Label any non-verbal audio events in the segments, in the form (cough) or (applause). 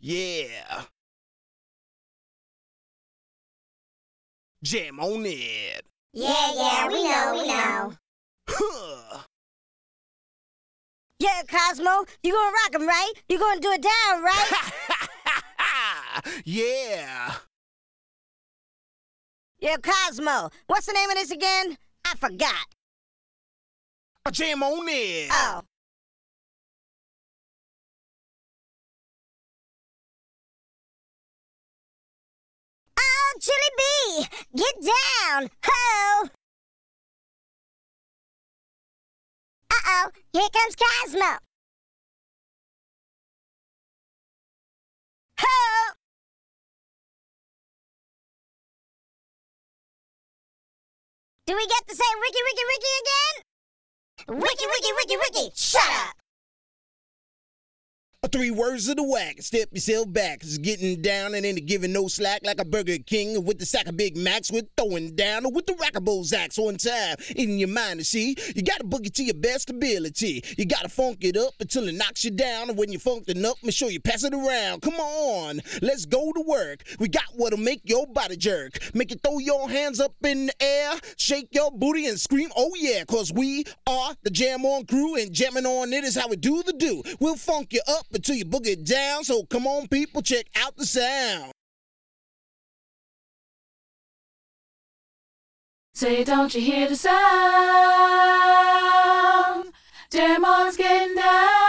Yeah. Jam on it. Yeah, yeah, we know, we know. Huh. Yeah, Cosmo, you gonna rock 'em, right? You gonna do it down, right? (laughs) yeah. yeah, Cosmo, what's the name of this again? I forgot. A Jam on it. Oh, Get down, ho! Uh-oh, here comes Cosmo. Ho! Do we get to say Ricky, Ricky, Ricky again? Ricky, Ricky, Ricky, Ricky, shut up! Three words of the whack. Step yourself back. It's getting down and ain't giving no slack like a Burger King with the sack of Big Macs with throwing down with the Rockables Zacks on time. In your mind, to see, you gotta boogie to your best ability. You gotta funk it up until it knocks you down. And when you're funkin' up, make sure you pass it around. Come on, let's go to work. We got what'll make your body jerk. Make you throw your hands up in the air, shake your booty and scream, oh yeah, cause we are the Jam On crew and jamming on it is how we do the do. We'll funk you up until you book it down. So come on, people, check out the sound. Say, don't you hear the sound? Jam on's getting down.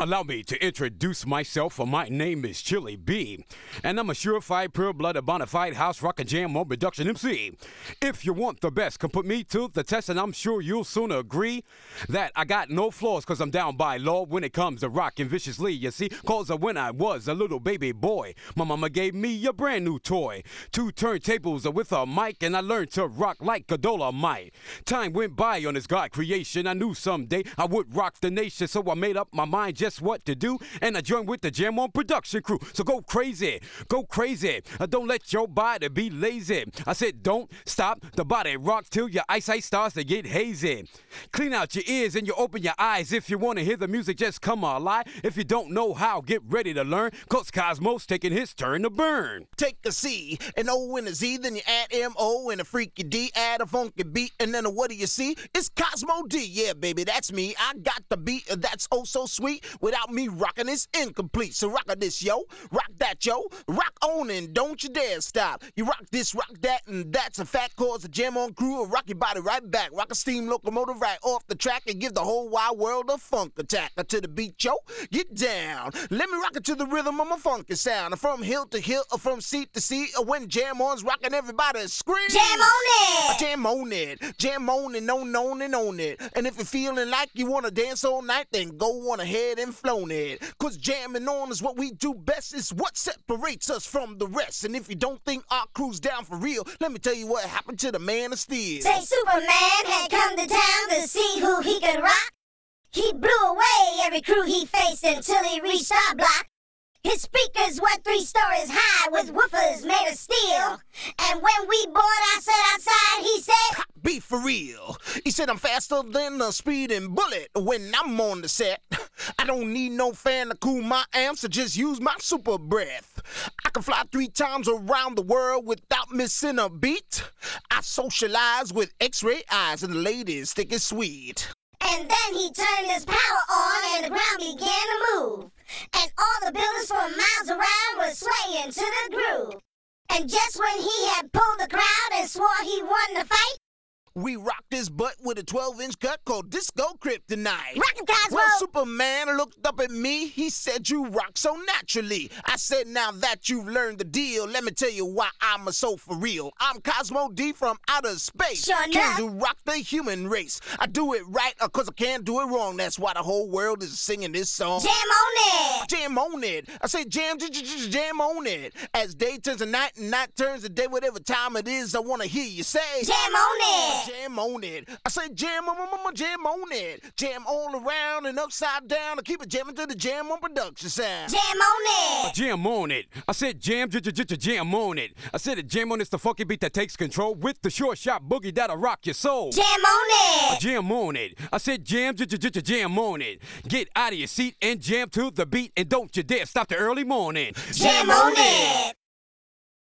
Allow me to introduce myself. For my name is Chilly B, and I'm a surefire, pure-blooded, bona fide house rock and jam on production MC. If you want the best, come put me to the test, and I'm sure you'll soon agree that I got no flaws, cause I'm down by law when it comes to rocking viciously. You see, cause when I was a little baby boy, my mama gave me a brand new toy, two turntables with a mic, and I learned to rock like a Dolemite. Time went by on this God creation. I knew someday I would rock the nation, so I made up my mind just what to do, and I joined with the Jam On production crew. So go crazy, go crazy. Uh, don't let your body be lazy. I said, don't stop the body rock till your eyesight starts to get hazy. Clean out your ears and you open your eyes. If you want to hear the music, just come alive. If you don't know how, get ready to learn, cause Cosmo's taking his turn to burn. Take a C, an O and a Z, then you add M O and a freaky D, add a funky beat, and then a what do you see? It's Cosmo D, yeah, baby, that's me. I got the beat that's oh so sweet. Without me rocking, it's incomplete. So rock this, yo, rock that, yo, rock on and don't you dare stop. You rock this, rock that, and that's a fact. Cause the Jam On crew will rock your body right back. Rock a steam locomotive right off the track and give the whole wide world a funk attack. To the beat, yo, get down. Let me rock it to the rhythm of my funky sound. From hill to hill, or from seat to seat, or when Jam On's rocking, everybody scream. Jam on it! Jam on it. Jam on and on, on and on it. And if you're feeling like you want to dance all night, then go on ahead and flown it. Cause jamming on is what we do best. It's what separates us from the rest. And if you don't think our crew's down for real, let me tell you what happened to the man of steel. Say Superman had come to town to see who he could rock. He blew away every crew he faced until he reached our block. His speakers were three stories high with woofers made of steel. And when we bored our set outside, he said, Be for real. He said I'm faster than a speeding bullet when I'm on the set. (laughs) I don't need no fan to cool my amps, so just use my super breath. I can fly three times around the world without missing a beat. I socialize with X-ray eyes and the ladies think it's sweet. And then he turned his power on and the ground began to move. And all the buildings for miles around were swaying to the groove. And just when he had pulled the crowd and swore he won the fight, We rock this butt with a 12 inch cut called Disco Kryptonite. Rockin' Cosmo! Well, Superman looked up at me. He said, You rock so naturally. I said, Now that you've learned the deal, let me tell you why I'm a soul for real. I'm Cosmo D from outer space. Sure Came to rock the human race. I do it right uh, because I can't do it wrong. That's why the whole world is singing this song. jam on it! Jam on it. I say jam, j- j- jam on it. As day turns to night and night turns to day, whatever time it is, I want to hear you say. Jam on it! Jam on it. I said jam on, on, on, jam on it. Jam all around and upside down. I keep it jamming to the jam on production sound. Jam on it. Jam on it. I said jam, j- j- j- jam on it. I said it jam on it's the funky beat that takes control with the short shot boogie that'll rock your soul. Jam on it. Jam on it. I said jam, j- j- j- jam on it. Get out of your seat and jam to the beat and don't you dare stop the early morning. Jam on it.